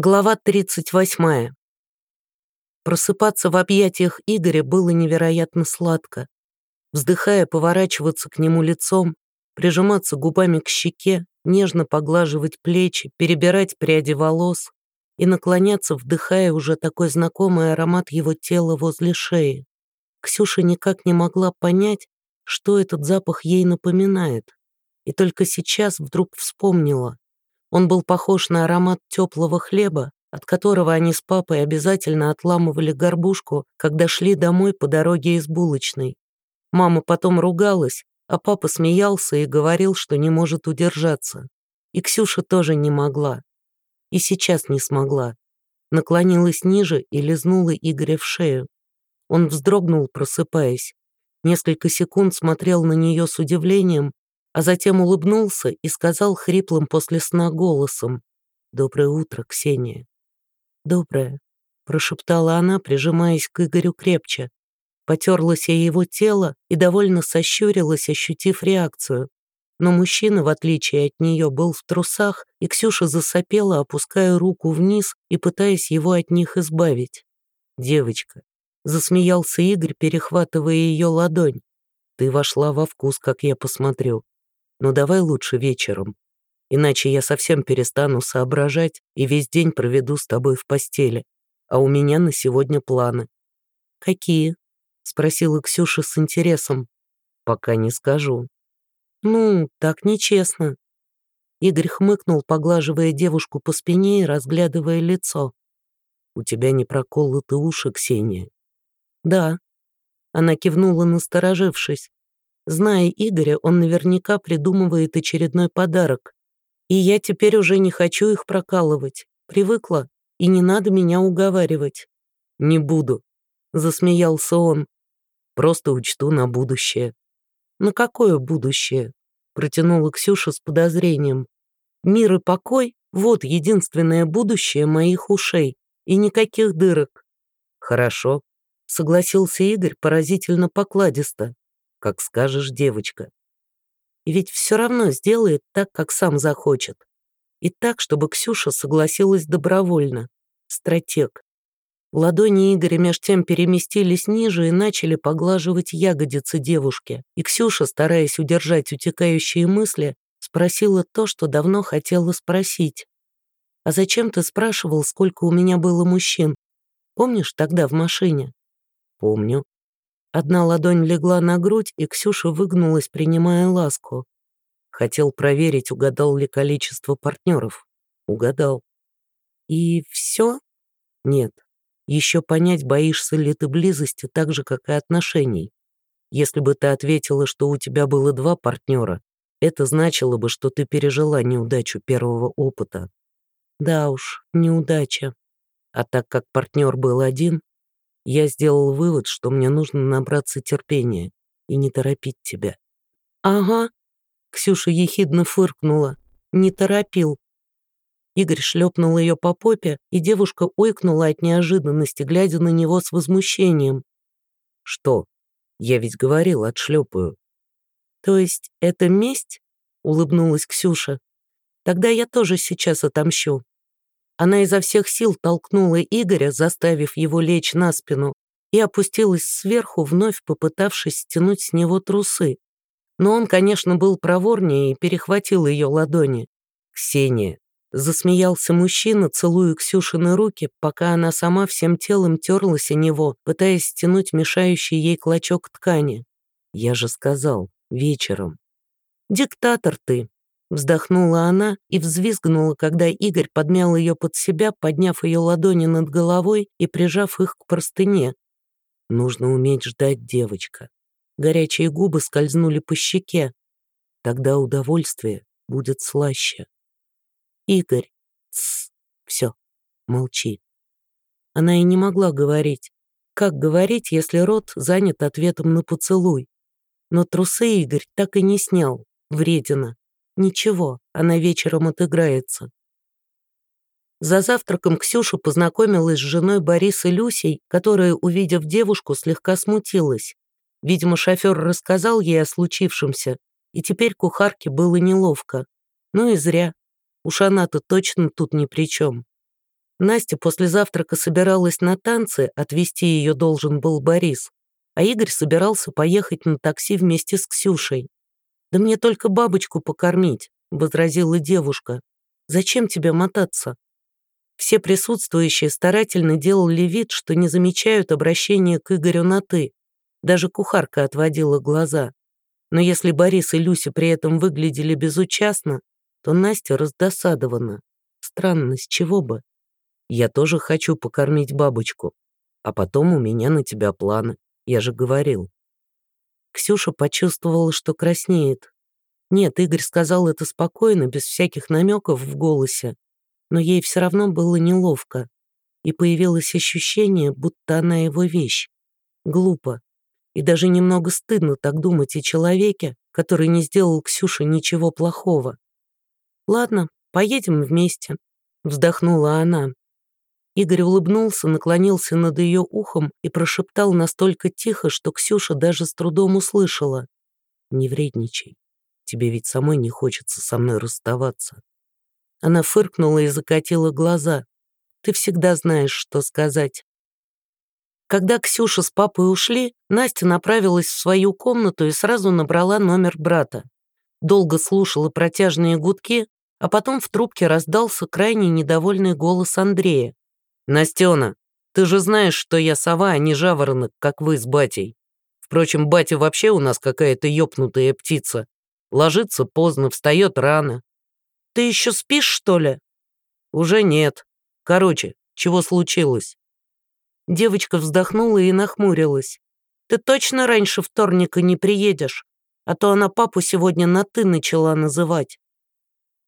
Глава 38. Просыпаться в объятиях Игоря было невероятно сладко. Вздыхая, поворачиваться к нему лицом, прижиматься губами к щеке, нежно поглаживать плечи, перебирать пряди волос и наклоняться, вдыхая уже такой знакомый аромат его тела возле шеи. Ксюша никак не могла понять, что этот запах ей напоминает, и только сейчас вдруг вспомнила. Он был похож на аромат теплого хлеба, от которого они с папой обязательно отламывали горбушку, когда шли домой по дороге из булочной. Мама потом ругалась, а папа смеялся и говорил, что не может удержаться. И Ксюша тоже не могла. И сейчас не смогла. Наклонилась ниже и лизнула Игоря в шею. Он вздрогнул, просыпаясь. Несколько секунд смотрел на нее с удивлением, а затем улыбнулся и сказал хриплым после сна голосом «Доброе утро, Ксения». «Доброе», — прошептала она, прижимаясь к Игорю крепче. Потерлась я его тело и довольно сощурилась, ощутив реакцию. Но мужчина, в отличие от нее, был в трусах, и Ксюша засопела, опуская руку вниз и пытаясь его от них избавить. «Девочка», — засмеялся Игорь, перехватывая ее ладонь. «Ты вошла во вкус, как я посмотрю. Но давай лучше вечером. Иначе я совсем перестану соображать и весь день проведу с тобой в постели. А у меня на сегодня планы». «Какие?» — спросила Ксюша с интересом. «Пока не скажу». «Ну, так нечестно». Игорь хмыкнул, поглаживая девушку по спине и разглядывая лицо. «У тебя не проколоты уши, Ксения?» «Да». Она кивнула, насторожившись. Зная Игоря, он наверняка придумывает очередной подарок. И я теперь уже не хочу их прокалывать. Привыкла, и не надо меня уговаривать. «Не буду», — засмеялся он. «Просто учту на будущее». «На какое будущее?» — протянула Ксюша с подозрением. «Мир и покой — вот единственное будущее моих ушей, и никаких дырок». «Хорошо», — согласился Игорь поразительно покладисто как скажешь, девочка. И ведь все равно сделает так, как сам захочет. И так, чтобы Ксюша согласилась добровольно. Стратег. Ладони Игоря меж тем переместились ниже и начали поглаживать ягодицы девушки. И Ксюша, стараясь удержать утекающие мысли, спросила то, что давно хотела спросить. «А зачем ты спрашивал, сколько у меня было мужчин? Помнишь тогда в машине?» «Помню», Одна ладонь легла на грудь, и Ксюша выгнулась, принимая ласку. Хотел проверить, угадал ли количество партнеров. Угадал. И все? Нет. Еще понять, боишься ли ты близости так же, как и отношений. Если бы ты ответила, что у тебя было два партнера, это значило бы, что ты пережила неудачу первого опыта. Да уж, неудача. А так как партнер был один, я сделал вывод, что мне нужно набраться терпения и не торопить тебя. «Ага», — Ксюша ехидно фыркнула, — «не торопил». Игорь шлепнул ее по попе, и девушка ойкнула от неожиданности, глядя на него с возмущением. «Что? Я ведь говорил, отшлепаю». «То есть это месть?» — улыбнулась Ксюша. «Тогда я тоже сейчас отомщу. Она изо всех сил толкнула Игоря, заставив его лечь на спину, и опустилась сверху, вновь попытавшись стянуть с него трусы. Но он, конечно, был проворнее и перехватил ее ладони. «Ксения!» — засмеялся мужчина, целуя Ксюшины руки, пока она сама всем телом терлась о него, пытаясь стянуть мешающий ей клочок ткани. «Я же сказал, вечером». «Диктатор ты!» Вздохнула она и взвизгнула, когда Игорь подмял ее под себя, подняв ее ладони над головой и прижав их к простыне. Нужно уметь ждать, девочка. Горячие губы скользнули по щеке. Тогда удовольствие будет слаще. Игорь, тс, все, молчи. Она и не могла говорить. Как говорить, если рот занят ответом на поцелуй? Но трусы Игорь так и не снял. Вредина. Ничего, она вечером отыграется. За завтраком Ксюша познакомилась с женой Бориса Люсей, которая, увидев девушку, слегка смутилась. Видимо, шофер рассказал ей о случившемся, и теперь кухарке было неловко. Ну и зря. Уж она-то точно тут ни при чем. Настя после завтрака собиралась на танцы, отвезти ее должен был Борис, а Игорь собирался поехать на такси вместе с Ксюшей. «Да мне только бабочку покормить», — возразила девушка. «Зачем тебе мотаться?» Все присутствующие старательно делали вид, что не замечают обращения к Игорю на «ты». Даже кухарка отводила глаза. Но если Борис и Люся при этом выглядели безучастно, то Настя раздосадована. Странно, с чего бы? Я тоже хочу покормить бабочку. А потом у меня на тебя планы. Я же говорил. Ксюша почувствовала, что краснеет. Нет, Игорь сказал это спокойно, без всяких намеков в голосе. Но ей все равно было неловко. И появилось ощущение, будто она его вещь. Глупо. И даже немного стыдно так думать о человеке, который не сделал Ксюше ничего плохого. «Ладно, поедем вместе», — вздохнула она. Игорь улыбнулся, наклонился над ее ухом и прошептал настолько тихо, что Ксюша даже с трудом услышала. «Не вредничай. Тебе ведь самой не хочется со мной расставаться». Она фыркнула и закатила глаза. «Ты всегда знаешь, что сказать». Когда Ксюша с папой ушли, Настя направилась в свою комнату и сразу набрала номер брата. Долго слушала протяжные гудки, а потом в трубке раздался крайне недовольный голос Андрея. «Настена, ты же знаешь, что я сова, а не жаворонок, как вы с батей. Впрочем, батя вообще у нас какая-то ёпнутая птица. Ложится поздно, встает рано. Ты еще спишь, что ли?» «Уже нет. Короче, чего случилось?» Девочка вздохнула и нахмурилась. «Ты точно раньше вторника не приедешь? А то она папу сегодня на «ты» начала называть».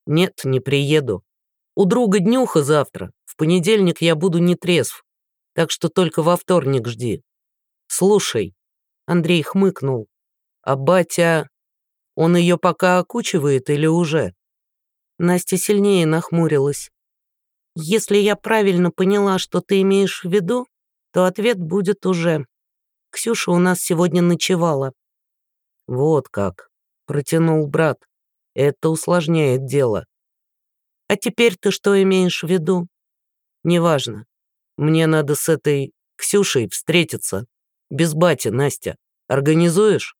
«Нет, не приеду. У друга днюха завтра понедельник я буду не трезв, так что только во вторник жди. Слушай, Андрей хмыкнул, а батя, он ее пока окучивает или уже? Настя сильнее нахмурилась. Если я правильно поняла, что ты имеешь в виду, то ответ будет уже. Ксюша у нас сегодня ночевала. Вот как, протянул брат. Это усложняет дело. А теперь ты что имеешь в виду? Неважно. Мне надо с этой Ксюшей встретиться. Без бати, Настя. Организуешь?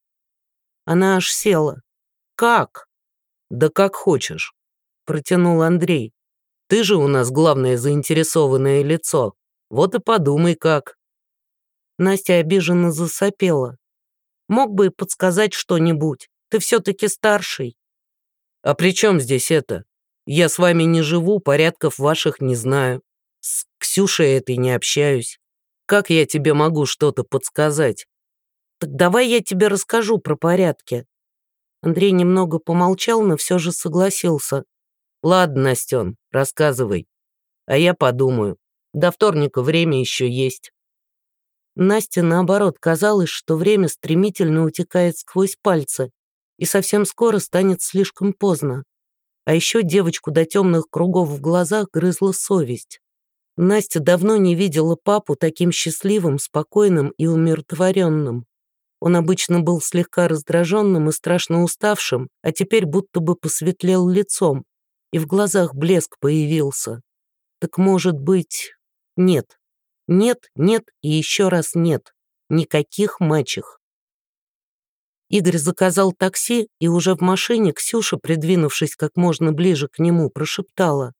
Она аж села. Как? Да как хочешь. Протянул Андрей. Ты же у нас главное заинтересованное лицо. Вот и подумай как. Настя обиженно засопела. Мог бы подсказать что-нибудь. Ты все-таки старший. А при чем здесь это? Я с вами не живу, порядков ваших не знаю. Ксюшей этой не общаюсь. Как я тебе могу что-то подсказать? Так давай я тебе расскажу про порядки. Андрей немного помолчал, но все же согласился. Ладно, Настен, рассказывай. А я подумаю. До вторника время еще есть. Насте, наоборот, казалось, что время стремительно утекает сквозь пальцы, и совсем скоро станет слишком поздно. А еще девочку до темных кругов в глазах грызла совесть. Настя давно не видела папу таким счастливым, спокойным и умиротворенным. Он обычно был слегка раздраженным и страшно уставшим, а теперь будто бы посветлел лицом, и в глазах блеск появился. Так может быть... Нет. Нет, нет и еще раз нет. Никаких мачех. Игорь заказал такси, и уже в машине Ксюша, придвинувшись как можно ближе к нему, прошептала.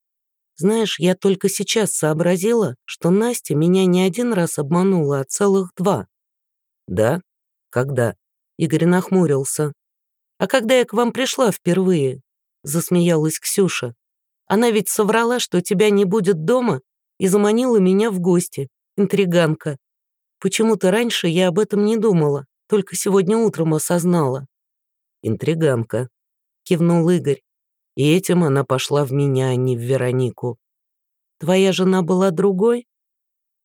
Знаешь, я только сейчас сообразила, что Настя меня не один раз обманула, а целых два. Да? Когда? Игорь нахмурился. А когда я к вам пришла впервые? Засмеялась Ксюша. Она ведь соврала, что тебя не будет дома, и заманила меня в гости. Интриганка. Почему-то раньше я об этом не думала, только сегодня утром осознала. Интриганка. Кивнул Игорь. И этим она пошла в меня, а не в Веронику. Твоя жена была другой?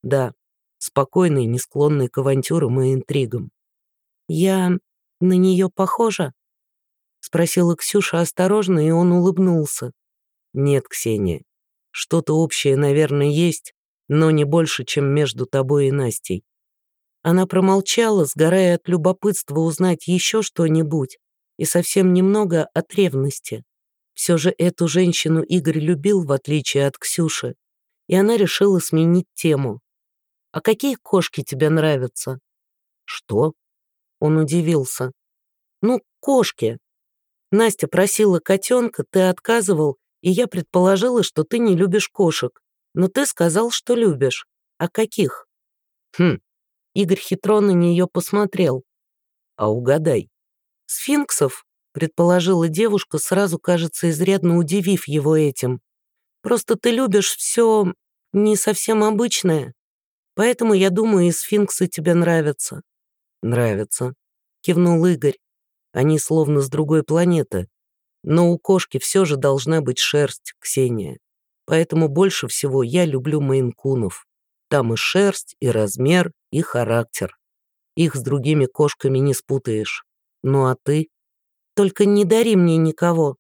Да, спокойной, не склонной к авантюрам и интригам. Я на нее похожа? Спросила Ксюша осторожно, и он улыбнулся. Нет, Ксения, что-то общее, наверное, есть, но не больше, чем между тобой и Настей. Она промолчала, сгорая от любопытства узнать еще что-нибудь, и совсем немного от ревности. Все же эту женщину Игорь любил, в отличие от Ксюши. и она решила сменить тему. «А какие кошки тебе нравятся?» «Что?» Он удивился. «Ну, кошки. Настя просила котенка, ты отказывал, и я предположила, что ты не любишь кошек. Но ты сказал, что любишь. А каких?» «Хм». Игорь хитро на нее посмотрел. «А угадай». «Сфинксов?» Предположила девушка, сразу, кажется, изрядно удивив его этим. «Просто ты любишь все не совсем обычное, поэтому, я думаю, и сфинксы тебе нравятся». «Нравятся», — кивнул Игорь. «Они словно с другой планеты. Но у кошки все же должна быть шерсть, Ксения. Поэтому больше всего я люблю мейнкунов. Там и шерсть, и размер, и характер. Их с другими кошками не спутаешь. Ну а ты?» Только не дари мне никого».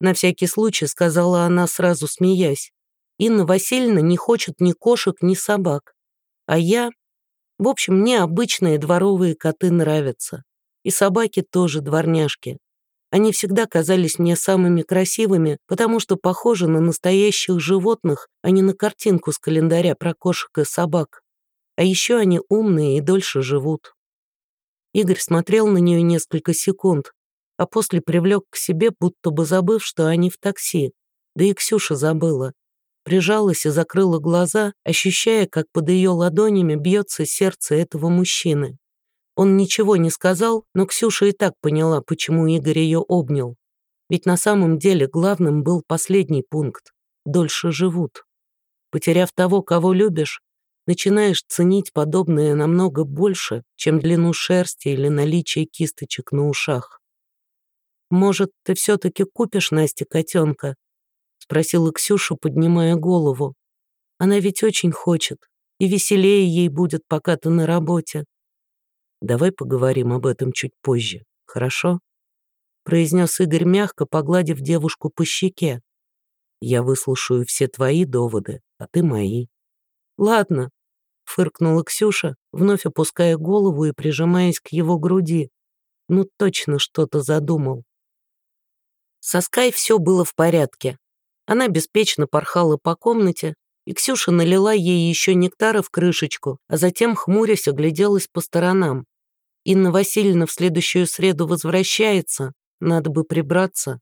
На всякий случай сказала она, сразу смеясь. Инна Васильевна не хочет ни кошек, ни собак. А я... В общем, мне обычные дворовые коты нравятся. И собаки тоже дворняжки. Они всегда казались мне самыми красивыми, потому что похожи на настоящих животных, а не на картинку с календаря про кошек и собак. А еще они умные и дольше живут. Игорь смотрел на нее несколько секунд, а после привлек к себе, будто бы забыв, что они в такси. Да и Ксюша забыла. Прижалась и закрыла глаза, ощущая, как под ее ладонями бьется сердце этого мужчины. Он ничего не сказал, но Ксюша и так поняла, почему Игорь ее обнял. Ведь на самом деле главным был последний пункт – дольше живут. Потеряв того, кого любишь, начинаешь ценить подобное намного больше, чем длину шерсти или наличие кисточек на ушах. «Может, ты все-таки купишь Насте котенка?» — спросила Ксюша, поднимая голову. «Она ведь очень хочет, и веселее ей будет, пока ты на работе». «Давай поговорим об этом чуть позже, хорошо?» — произнес Игорь мягко, погладив девушку по щеке. «Я выслушаю все твои доводы, а ты мои». «Ладно», — фыркнула Ксюша, вновь опуская голову и прижимаясь к его груди. «Ну точно что-то задумал». Со Скай все было в порядке. Она беспечно порхала по комнате, и Ксюша налила ей еще нектара в крышечку, а затем, хмурясь, огляделась по сторонам. Инна Васильевна в следующую среду возвращается, надо бы прибраться.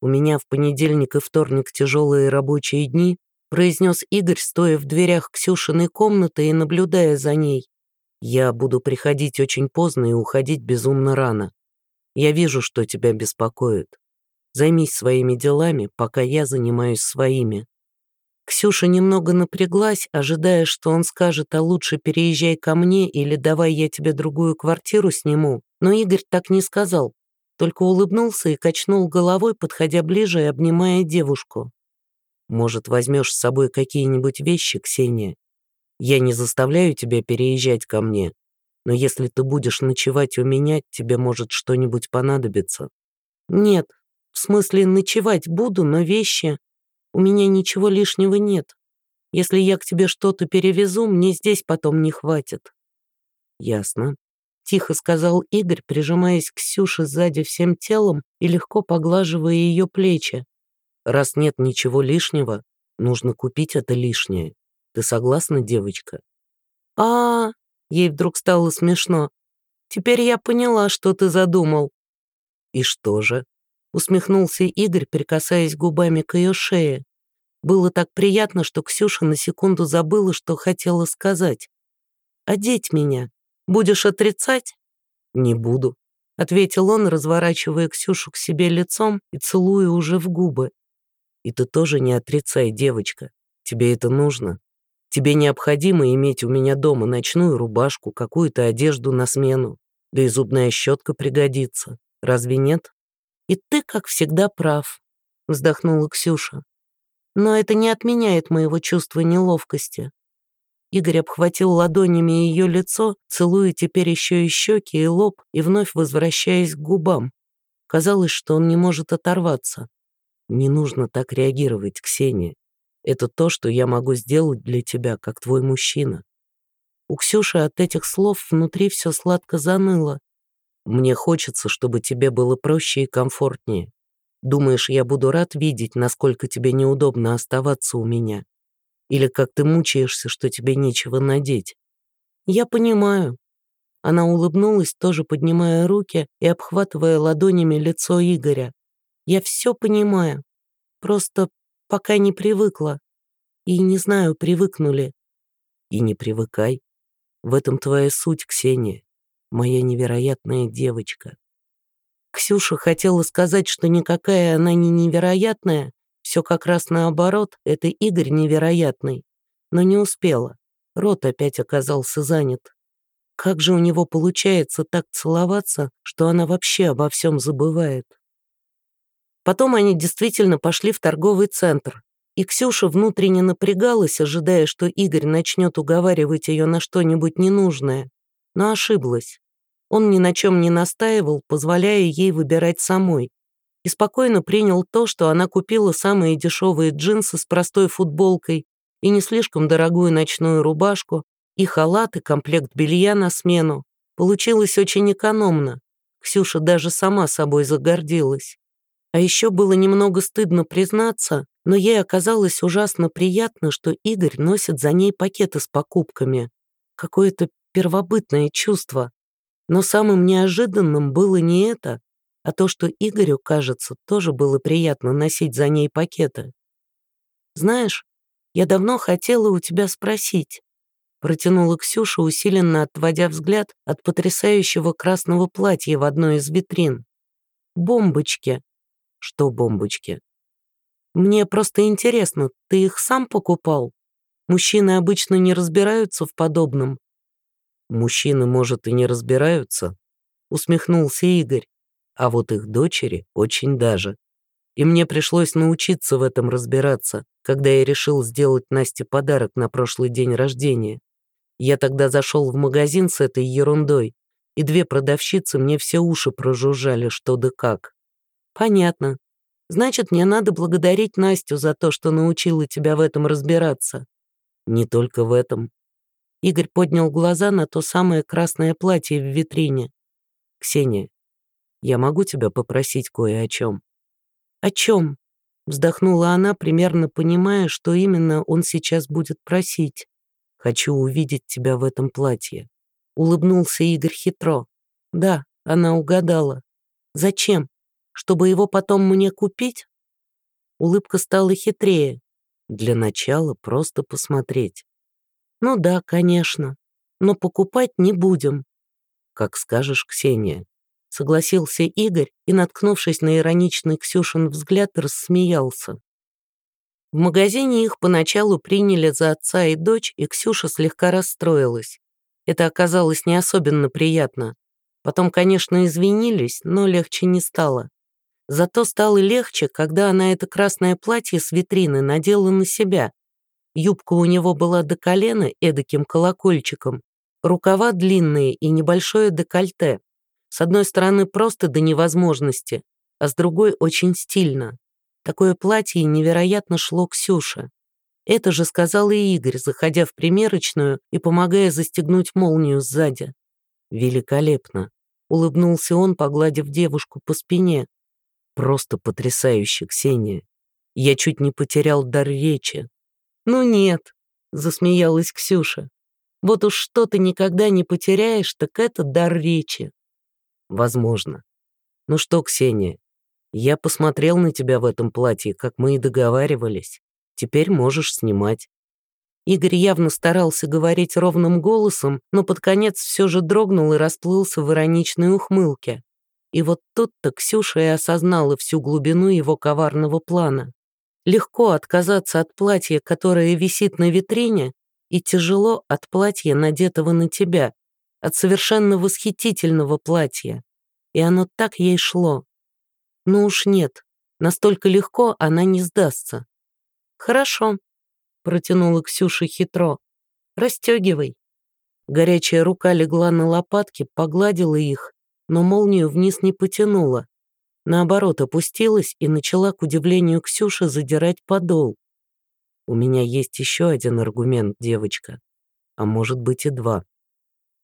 У меня в понедельник и вторник тяжелые рабочие дни, произнес Игорь, стоя в дверях Ксюшиной комнаты и наблюдая за ней. Я буду приходить очень поздно и уходить безумно рано. Я вижу, что тебя беспокоит. Займись своими делами, пока я занимаюсь своими». Ксюша немного напряглась, ожидая, что он скажет, а лучше переезжай ко мне или давай я тебе другую квартиру сниму, но Игорь так не сказал, только улыбнулся и качнул головой, подходя ближе и обнимая девушку. «Может, возьмешь с собой какие-нибудь вещи, Ксения? Я не заставляю тебя переезжать ко мне, но если ты будешь ночевать у меня, тебе может что-нибудь понадобиться». «Нет, в смысле, ночевать буду, но вещи... У меня ничего лишнего нет. Если я к тебе что-то перевезу, мне здесь потом не хватит». «Ясно», — тихо сказал Игорь, прижимаясь к Ксюше сзади всем телом и легко поглаживая ее плечи. «Раз нет ничего лишнего, нужно купить это лишнее. Ты согласна, девочка?» а, -а, -а ей вдруг стало смешно. «Теперь я поняла, что ты задумал». «И что же?» Усмехнулся Игорь, прикасаясь губами к ее шее. Было так приятно, что Ксюша на секунду забыла, что хотела сказать. «Одеть меня. Будешь отрицать?» «Не буду», — ответил он, разворачивая Ксюшу к себе лицом и целуя уже в губы. «И ты тоже не отрицай, девочка. Тебе это нужно. Тебе необходимо иметь у меня дома ночную рубашку, какую-то одежду на смену. Да и зубная щетка пригодится. Разве нет?» «И ты, как всегда, прав», — вздохнула Ксюша. «Но это не отменяет моего чувства неловкости». Игорь обхватил ладонями ее лицо, целуя теперь еще и щеки и лоб, и вновь возвращаясь к губам. Казалось, что он не может оторваться. «Не нужно так реагировать, Ксения. Это то, что я могу сделать для тебя, как твой мужчина». У Ксюши от этих слов внутри все сладко заныло, мне хочется, чтобы тебе было проще и комфортнее. Думаешь, я буду рад видеть, насколько тебе неудобно оставаться у меня? Или как ты мучаешься, что тебе нечего надеть? Я понимаю. Она улыбнулась, тоже поднимая руки и обхватывая ладонями лицо Игоря. Я все понимаю. Просто пока не привыкла. И не знаю, привыкнули. И не привыкай. В этом твоя суть, Ксения. Моя невероятная девочка. Ксюша хотела сказать, что никакая она не невероятная, все как раз наоборот, это Игорь невероятный. Но не успела. Рот опять оказался занят. Как же у него получается так целоваться, что она вообще обо всем забывает? Потом они действительно пошли в торговый центр, и Ксюша внутренне напрягалась, ожидая, что Игорь начнет уговаривать ее на что-нибудь ненужное, но ошиблась. Он ни на чем не настаивал, позволяя ей выбирать самой и спокойно принял то, что она купила самые дешевые джинсы с простой футболкой и не слишком дорогую ночную рубашку, и халат, и комплект белья на смену. Получилось очень экономно. Ксюша даже сама собой загордилась. А еще было немного стыдно признаться, но ей оказалось ужасно приятно, что Игорь носит за ней пакеты с покупками. Какое-то первобытное чувство. Но самым неожиданным было не это, а то, что Игорю, кажется, тоже было приятно носить за ней пакеты. «Знаешь, я давно хотела у тебя спросить», протянула Ксюша, усиленно отводя взгляд от потрясающего красного платья в одной из витрин. «Бомбочки». «Что бомбочки?» «Мне просто интересно, ты их сам покупал? Мужчины обычно не разбираются в подобном». «Мужчины, может, и не разбираются», усмехнулся Игорь а вот их дочери очень даже. И мне пришлось научиться в этом разбираться, когда я решил сделать Насте подарок на прошлый день рождения. Я тогда зашел в магазин с этой ерундой, и две продавщицы мне все уши прожужжали, что да как. Понятно. Значит, мне надо благодарить Настю за то, что научила тебя в этом разбираться. Не только в этом. Игорь поднял глаза на то самое красное платье в витрине. Ксения, я могу тебя попросить кое о чем?» «О чем?» — вздохнула она, примерно понимая, что именно он сейчас будет просить. «Хочу увидеть тебя в этом платье». Улыбнулся Игорь хитро. «Да, она угадала. Зачем? Чтобы его потом мне купить?» Улыбка стала хитрее. Для начала просто посмотреть. «Ну да, конечно. Но покупать не будем». «Как скажешь, Ксения», согласился Игорь и, наткнувшись на ироничный Ксюшин взгляд, рассмеялся. В магазине их поначалу приняли за отца и дочь, и Ксюша слегка расстроилась. Это оказалось не особенно приятно. Потом, конечно, извинились, но легче не стало. Зато стало легче, когда она это красное платье с витрины надела на себя. Юбка у него была до колена эдаким колокольчиком, рукава длинные и небольшое декольте. С одной стороны, просто до невозможности, а с другой очень стильно. Такое платье невероятно шло Ксюше. Это же сказал и Игорь, заходя в примерочную и помогая застегнуть молнию сзади. «Великолепно!» — улыбнулся он, погладив девушку по спине. «Просто потрясающе, Ксения! Я чуть не потерял дар речи». «Ну нет», — засмеялась Ксюша. «Вот уж что ты никогда не потеряешь, так это дар речи. Возможно. Ну что, Ксения, я посмотрел на тебя в этом платье, как мы и договаривались. Теперь можешь снимать. Игорь явно старался говорить ровным голосом, но под конец все же дрогнул и расплылся в ироничной ухмылке. И вот тут-то Ксюша и осознала всю глубину его коварного плана. Легко отказаться от платья, которое висит на витрине, и тяжело от платья, надетого на тебя от совершенно восхитительного платья. И оно так ей шло. Ну уж нет, настолько легко она не сдастся. «Хорошо», — протянула Ксюша хитро. «Растегивай». Горячая рука легла на лопатки, погладила их, но молнию вниз не потянула. Наоборот, опустилась и начала, к удивлению Ксюши, задирать подол. «У меня есть еще один аргумент, девочка. А может быть и два.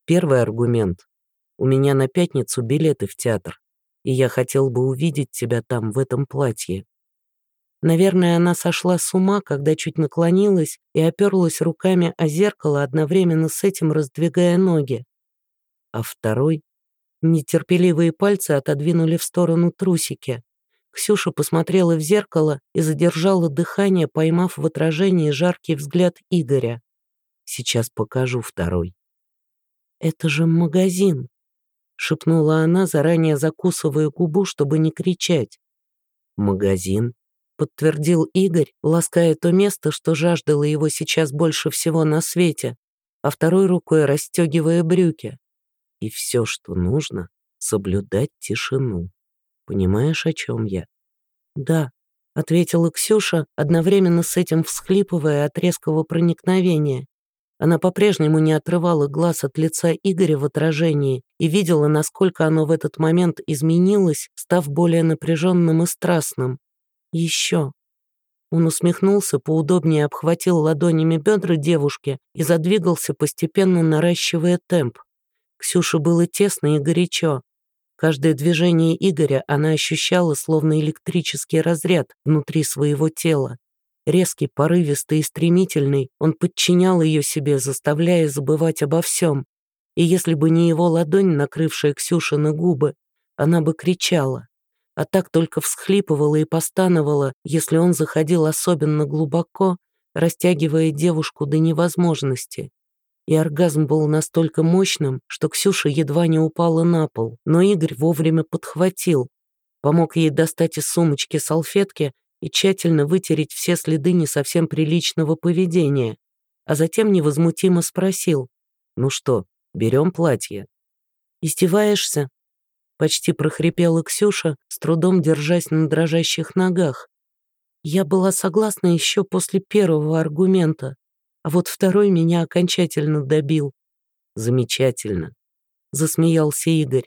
Первый аргумент. У меня на пятницу билеты в театр, и я хотел бы увидеть тебя там в этом платье. Наверное, она сошла с ума, когда чуть наклонилась и оперлась руками о зеркало, одновременно с этим раздвигая ноги. А второй нетерпеливые пальцы отодвинули в сторону трусики. Ксюша посмотрела в зеркало и задержала дыхание, поймав в отражении жаркий взгляд Игоря. «Сейчас покажу второй». «Это же магазин», — шепнула она, заранее закусывая губу, чтобы не кричать. «Магазин», — подтвердил Игорь, лаская то место, что жаждало его сейчас больше всего на свете, а второй рукой расстегивая брюки. «И все, что нужно, соблюдать тишину». Понимаешь, о чем я?» «Да», — ответила Ксюша, одновременно с этим всхлипывая от резкого проникновения. Она по-прежнему не отрывала глаз от лица Игоря в отражении и видела, насколько оно в этот момент изменилось, став более напряженным и страстным. «Еще». Он усмехнулся, поудобнее обхватил ладонями бедра девушки и задвигался, постепенно наращивая темп. Ксюше было тесно и горячо, Каждое движение Игоря она ощущала словно электрический разряд внутри своего тела. Резкий, порывистый и стремительный, он подчинял ее себе, заставляя забывать обо всем. И если бы не его ладонь, накрывшая Ксюшины губы, она бы кричала. А так только всхлипывала и постановала, если он заходил особенно глубоко, растягивая девушку до невозможности и оргазм был настолько мощным, что Ксюша едва не упала на пол, но Игорь вовремя подхватил, помог ей достать из сумочки салфетки и тщательно вытереть все следы не совсем приличного поведения, а затем невозмутимо спросил, «Ну что, берем платье?» «Издеваешься?» Почти прохрипела Ксюша, с трудом держась на дрожащих ногах. Я была согласна еще после первого аргумента, а вот второй меня окончательно добил. Замечательно. Засмеялся Игорь.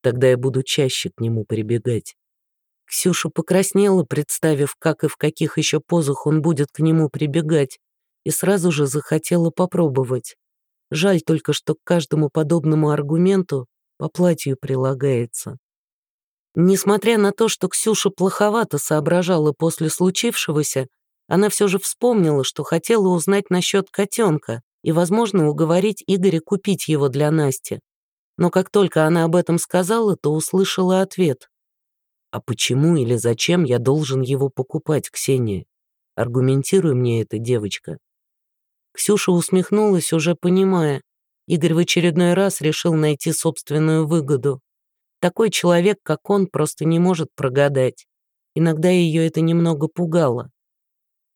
Тогда я буду чаще к нему прибегать. Ксюша покраснела, представив, как и в каких еще позах он будет к нему прибегать, и сразу же захотела попробовать. Жаль только, что к каждому подобному аргументу по платью прилагается. Несмотря на то, что Ксюша плоховато соображала после случившегося, она все же вспомнила, что хотела узнать насчет котенка и, возможно, уговорить Игоря купить его для Насти. Но как только она об этом сказала, то услышала ответ. «А почему или зачем я должен его покупать, Ксения? Аргументируй мне это, девочка». Ксюша усмехнулась, уже понимая. Игорь в очередной раз решил найти собственную выгоду. Такой человек, как он, просто не может прогадать. Иногда ее это немного пугало.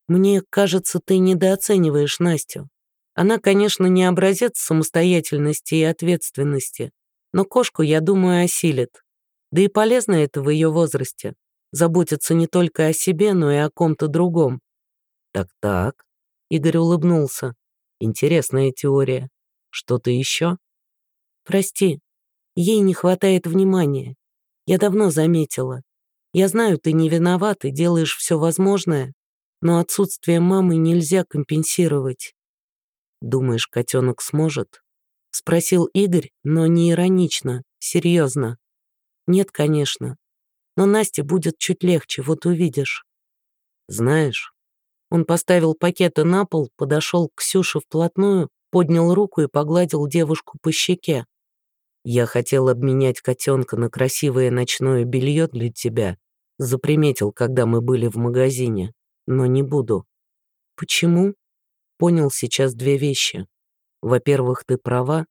Мне кажется, ты недооцениваешь Настю. Она, конечно, не образец самостоятельности и ответственности, но кошку, я думаю, осилит. Да и полезно это в ее возрасте. Заботиться не только о себе, но и о ком-то другом. Так-так, Игорь улыбнулся. Интересная теория. Что-то еще? Прости, ей не хватает внимания. Я давно заметила. Я знаю, ты не виноват и делаешь все возможное, но отсутствие мамы нельзя компенсировать. Думаешь, котенок сможет? Спросил Игорь, но не иронично, серьезно. Нет, конечно. Но Насте будет чуть легче, вот увидишь. Знаешь, он поставил пакеты на пол, подошел к Ксюше вплотную, поднял руку и погладил девушку по щеке. Я хотел обменять котенка на красивое ночное белье для тебя. Заприметил, когда мы были в магазине но не буду. Почему? Понял сейчас две вещи. Во-первых, ты права,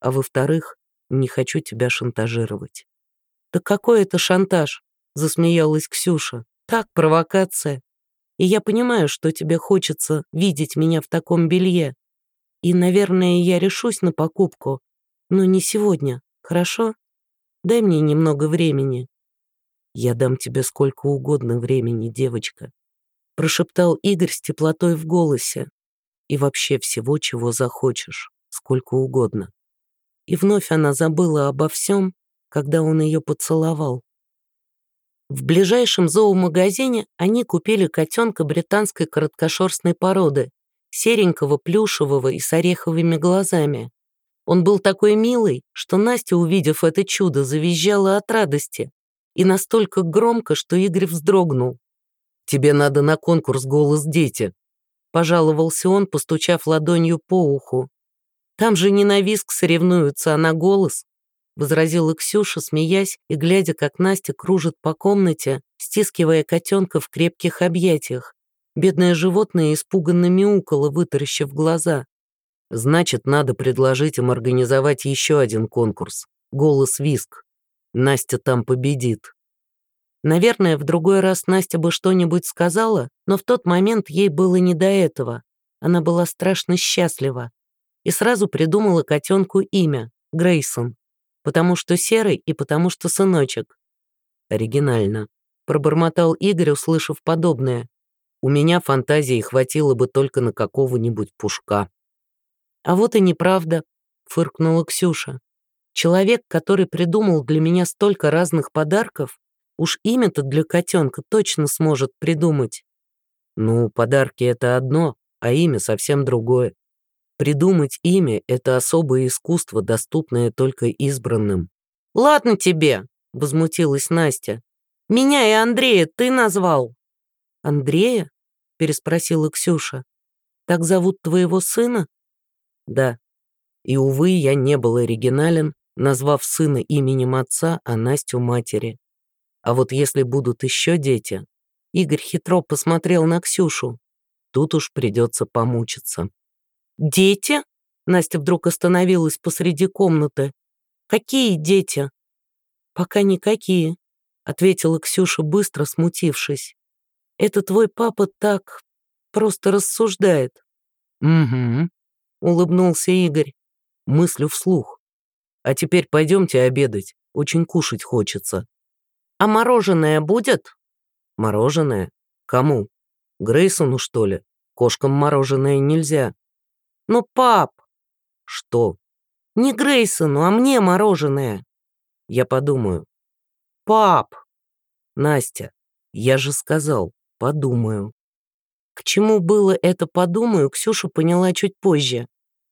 а во-вторых, не хочу тебя шантажировать. Да какой это шантаж? Засмеялась Ксюша. Так, провокация. И я понимаю, что тебе хочется видеть меня в таком белье. И, наверное, я решусь на покупку, но не сегодня, хорошо? Дай мне немного времени. Я дам тебе сколько угодно времени, девочка прошептал Игорь с теплотой в голосе. И вообще всего, чего захочешь, сколько угодно. И вновь она забыла обо всем, когда он ее поцеловал. В ближайшем зоомагазине они купили котенка британской короткошерстной породы, серенького, плюшевого и с ореховыми глазами. Он был такой милый, что Настя, увидев это чудо, завизжала от радости и настолько громко, что Игорь вздрогнул. Тебе надо на конкурс «Голос дети», — пожаловался он, постучав ладонью по уху. «Там же не на виск соревнуются, а на голос», — возразила Ксюша, смеясь и глядя, как Настя кружит по комнате, стискивая котенка в крепких объятиях. Бедное животное испуганно мяукало, вытаращив глаза. «Значит, надо предложить им организовать еще один конкурс. Голос Виск. Настя там победит». Наверное, в другой раз Настя бы что-нибудь сказала, но в тот момент ей было не до этого. Она была страшно счастлива. И сразу придумала котенку имя — Грейсон. Потому что серый и потому что сыночек. Оригинально. Пробормотал Игорь, услышав подобное. У меня фантазии хватило бы только на какого-нибудь пушка. А вот и неправда, фыркнула Ксюша. Человек, который придумал для меня столько разных подарков, Уж имя-то для котенка точно сможет придумать. Ну, подарки — это одно, а имя совсем другое. Придумать имя — это особое искусство, доступное только избранным. «Ладно тебе», — возмутилась Настя. «Меня и Андрея ты назвал». «Андрея?» — переспросила Ксюша. «Так зовут твоего сына?» «Да. И, увы, я не был оригинален, назвав сына именем отца, а Настю матери. А вот если будут еще дети... Игорь хитро посмотрел на Ксюшу. Тут уж придется помучиться. «Дети?» Настя вдруг остановилась посреди комнаты. «Какие дети?» «Пока никакие», — ответила Ксюша, быстро смутившись. «Это твой папа так просто рассуждает». «Угу», — улыбнулся Игорь. Мыслю вслух. «А теперь пойдемте обедать, очень кушать хочется». «А мороженое будет?» «Мороженое? Кому? Грейсону, что ли? Кошкам мороженое нельзя». «Ну, пап!» «Что?» «Не Грейсону, а мне мороженое». «Я подумаю». «Пап!» «Настя, я же сказал, подумаю». К чему было это «подумаю», Ксюша поняла чуть позже.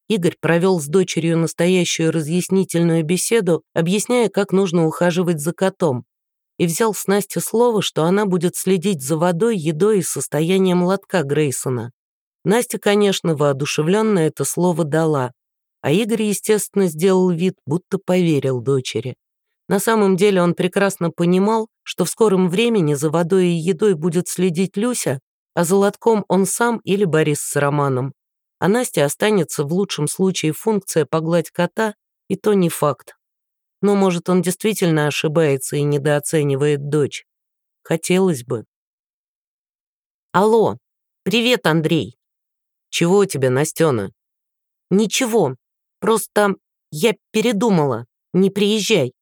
Игорь провел с дочерью настоящую разъяснительную беседу, объясняя, как нужно ухаживать за котом и взял с Насти слово, что она будет следить за водой, едой и состоянием лотка Грейсона. Настя, конечно, воодушевленно это слово дала, а Игорь, естественно, сделал вид, будто поверил дочери. На самом деле он прекрасно понимал, что в скором времени за водой и едой будет следить Люся, а за лотком он сам или Борис с Романом. А Настя останется в лучшем случае функция погладь кота, и то не факт. Но, может, он действительно ошибается и недооценивает дочь. Хотелось бы. Алло, привет, Андрей. Чего у тебя, Настена? Ничего, просто я передумала, не приезжай.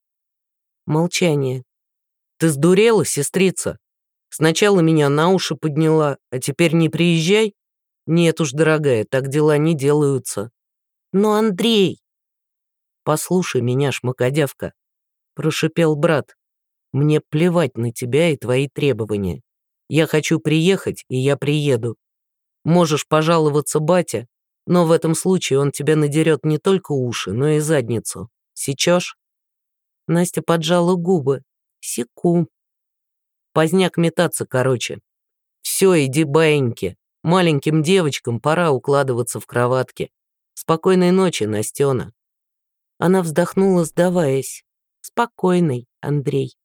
Молчание. Ты сдурела, сестрица? Сначала меня на уши подняла, а теперь не приезжай? Нет уж, дорогая, так дела не делаются. Но, Андрей, «Послушай меня, шмакодявка», — прошипел брат. «Мне плевать на тебя и твои требования. Я хочу приехать, и я приеду. Можешь пожаловаться батя, но в этом случае он тебя надерет не только уши, но и задницу. Сечешь?» Настя поджала губы. «Секу». Поздняк метаться, короче. Все, иди баиньки. Маленьким девочкам пора укладываться в кроватке. Спокойной ночи, Настена. Она вздохнула, сдаваясь. «Спокойный, Андрей».